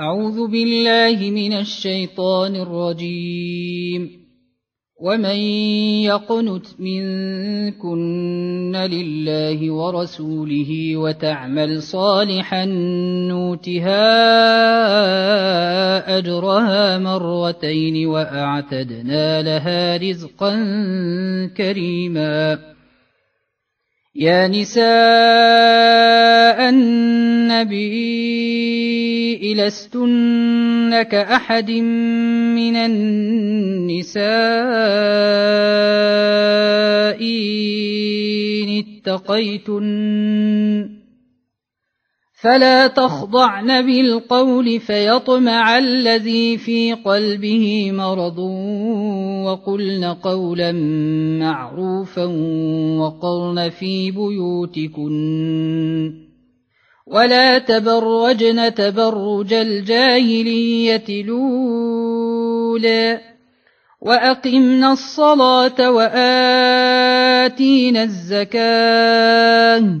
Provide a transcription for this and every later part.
أعوذ بالله من الشيطان الرجيم. ومن يقنت منكن لله ورسوله وتعمل صالحا نوتها أجرها مرتين وأعتدنا لها رزقا كريما. يا نساء النبي لستن كأحد من النساء إن اتقيتن. فلا تخضعن بالقول فيطمع الذي في قلبه مرض وقلن قولا معروفا وقرن في بيوتكن. ولا تبرجن تبرج الجاهلية الأولى. واقمنا الصلاة وآتينا الزكاة.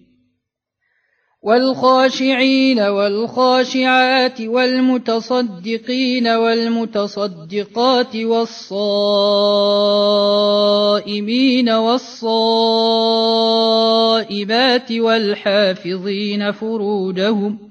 والخاشعين والخاشعات والمتصدقين والمتصدقات والصائمين والصائبات والحافظين فروجهم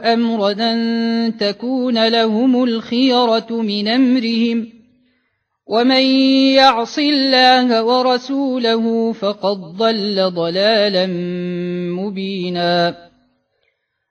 أمرا أن تكون لهم الخيرة من أمرهم. ومن يعص الله ورسوله فقد ضل ضلالا مبينا.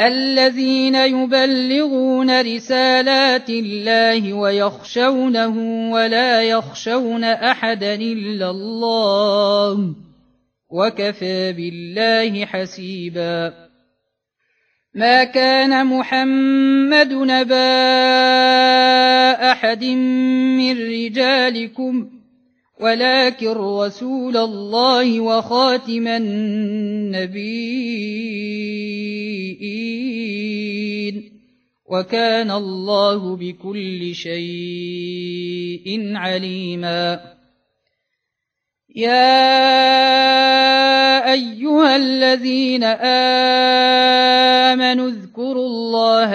الذين يبلغون رسالات الله ويخشونه ولا يخشون أحدا إلا الله وكفى بالله حسيبا. ما كان محمد نبا أحد من رجالكم ولكن رسول الله وخاتم النبيين وكان الله بكل شيء عليما. يا أيها الذين اذكروا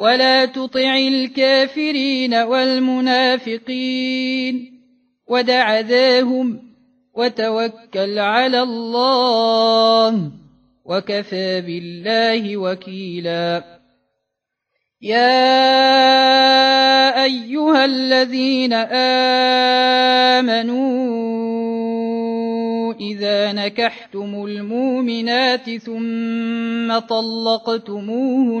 ولا تطع الكافرين والمنافقين ودع ذاهم وتوكل على الله وكفى بالله وكيلا. يا أيها الذين آمنوا إذا نكحتم المؤمنات ثم طلقتموهن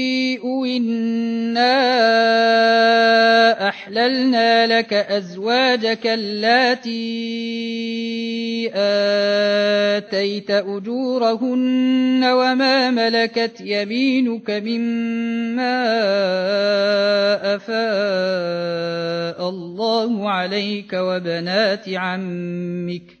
إنا أحللنا لك أزواجك اللاتي آتيت أجورهن وما ملكت يمينك مما أفاء الله عليك وبنات عمك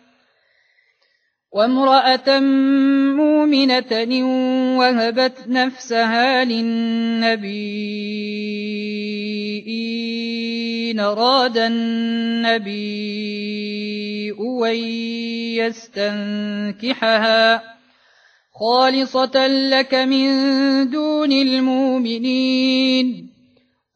وامرأة مؤمنة وهبت نفسها للنبي إن أراد النبي أن يستنكحها. خالصة لك من دون المؤمنين.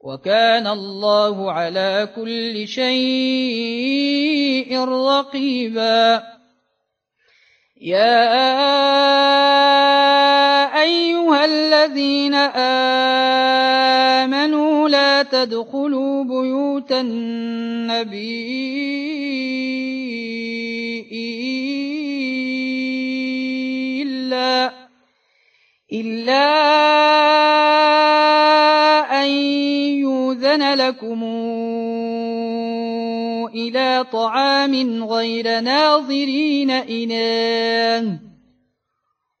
وكان الله على كل شيء رقيبا. يا أيها الذين آمنوا لا تدخلوا بيوت النبي إلا إلا يؤذن لكم إلى طعام غير ناظرين إناه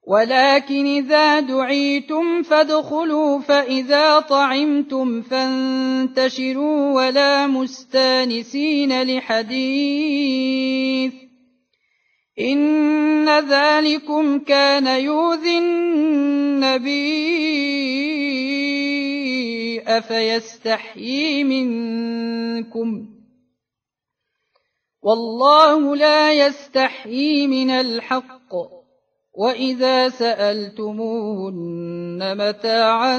ولكن إذا دعيتم فادخلوا فإذا طعمتم فانتشروا ولا مستانسين لحديث. إن ذلكم كان يؤذي النبي. أفيستحيي منكم؟ والله لا يستحيي من الحق. وإذا سألتموهن متاعا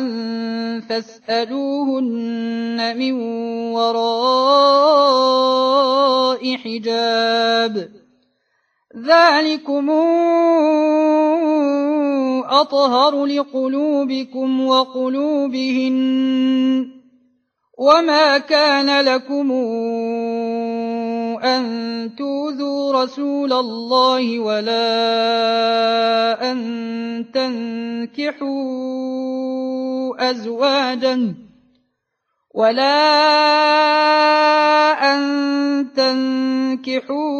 فاسألوهن من وراء حجاب. ذلكم أطهر لقلوبكم وقلوبهن وما كان لكم أن توذوا رسول الله ولا أن تنكحوا أزواجا ولا أن تنكحوا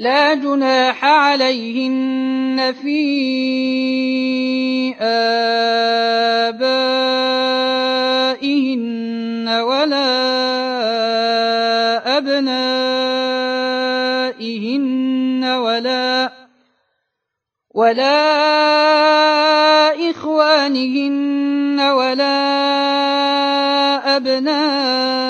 لا جناح عليهن في آبائهن ولا أبنائهن ولا ولا إخوانهن ولا أبنائهن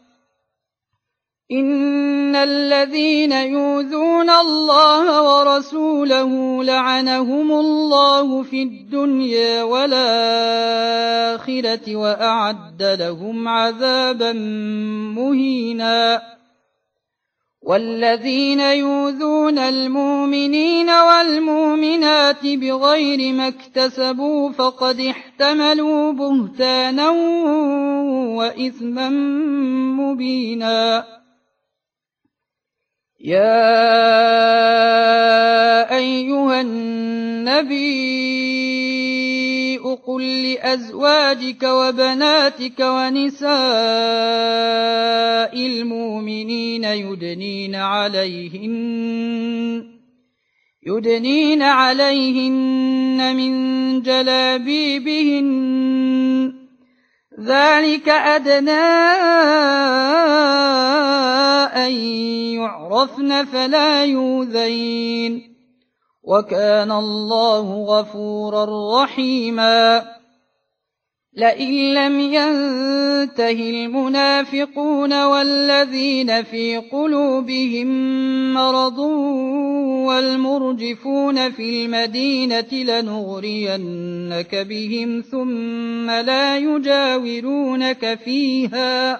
إن الذين يؤذون الله ورسوله لعنهم الله في الدنيا والآخرة وأعد لهم عذابا مهيناً. والذين يؤذون المؤمنين والمؤمنات بغير ما اكتسبوا فقد احتملوا بهتانا وإثما مبينا. يا أيها النبي قل لأزواجك وبناتك ونساء المؤمنين يدنين عليهن يدنين عليهن من جلابيبهن ذلك أدنى أن يعرفن فلا يوذين وكان الله غفورا رحيما. لئن لم ينته المنافقون والذين في قلوبهم مرض والمرجفون في المدينة لنغرينك بهم ثم لا يجاورونك فيها.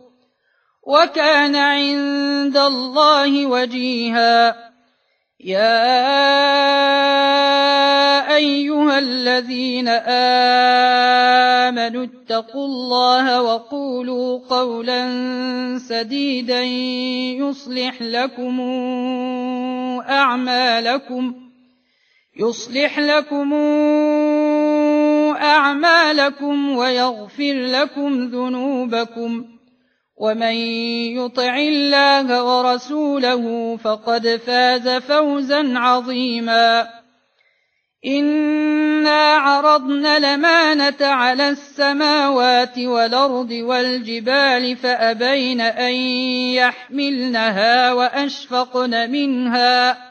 وكان عند الله وجيها. يا أيها الذين آمنوا اتقوا الله وقولوا قولا سديدا يصلح لكم أعمالكم يصلح لكم أعمالكم ويغفر لكم ذنوبكم. ومن يطع الله ورسوله فقد فاز فوزا عظيما. انا عرضنا الامانه على السماوات والارض والجبال فابين ان يحملنها واشفقن منها.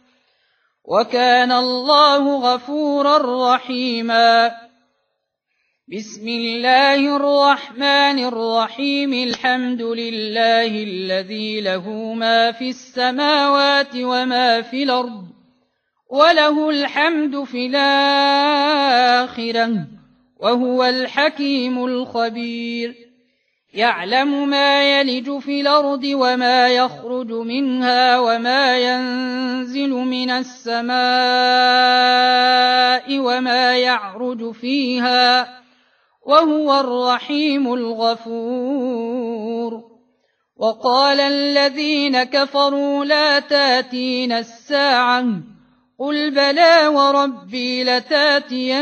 وكان الله غفورا رحيما. بسم الله الرحمن الرحيم. الحمد لله الذي له ما في السماوات وما في الأرض وله الحمد في الآخرة وهو الحكيم الخبير. يعلم ما يلج في الأرض وما يخرج منها وما ينزل من السماء وما يعرج فيها وهو الرحيم الغفور. وقال الذين كفروا لا تاتين الساعة قل بلى وربي لتأتينكم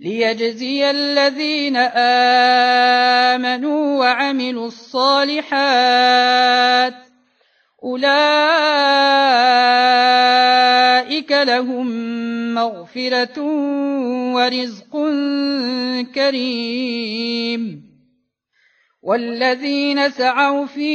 ليجزي الذين آمنوا وعملوا الصالحات أولئك لهم مغفرة ورزق كريم والذين سعوا في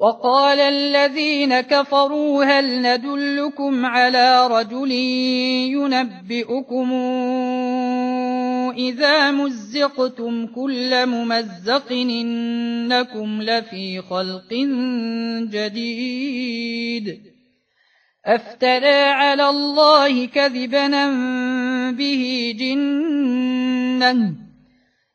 وقال الذين كفروا هل ندلكم على رجل ينبئكم إذا مزقتم كل ممزق إنكم لفي خلق جديد أفترى على الله كذبا به جنة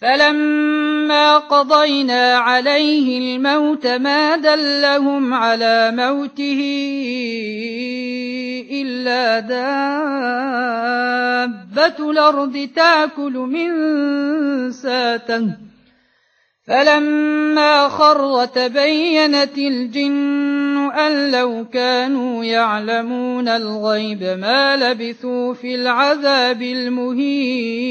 فلما قضينا عليه الموت ما دلهم على موته إلا دابة الأرض تاكل من ساته فلما خر تبينت الجن أن لو كانوا يعلمون الغيب ما لبثوا في العذاب المهين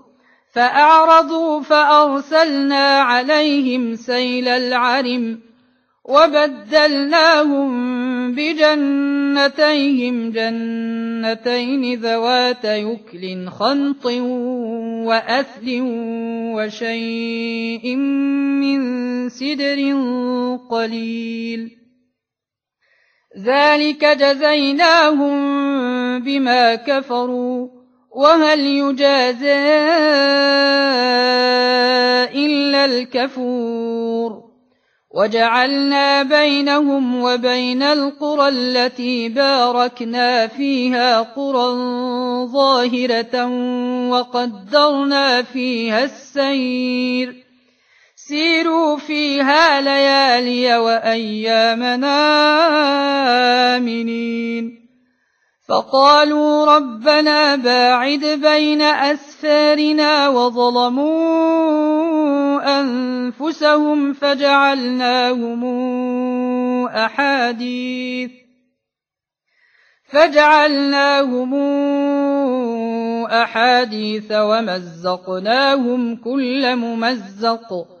فأعرضوا فأرسلنا عليهم سيل العرم وبدلناهم بجنتيهم جنتين ذوات يكل خنط وأثل وشيء من سدر قليل ذلك جزيناهم بما كفروا وهل يجازى إلا الكفور وجعلنا بينهم وبين القرى التي باركنا فيها قرى ظاهرة وقدرنا فيها السير سيروا فيها ليالي وأيامنا آمنين فقالوا ربنا باعد بين أسفارنا وظلموا أنفسهم فجعلناهم أحاديث فجعلناهم أحاديث ومزقناهم كل ممزق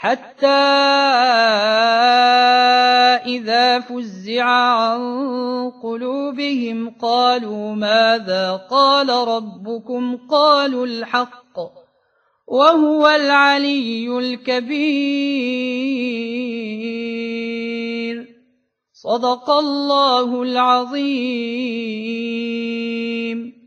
حتى إذا فزع عن قلوبهم قالوا ماذا قال ربكم؟ قالوا الحق وهو العلي الكبير. صدق الله العظيم.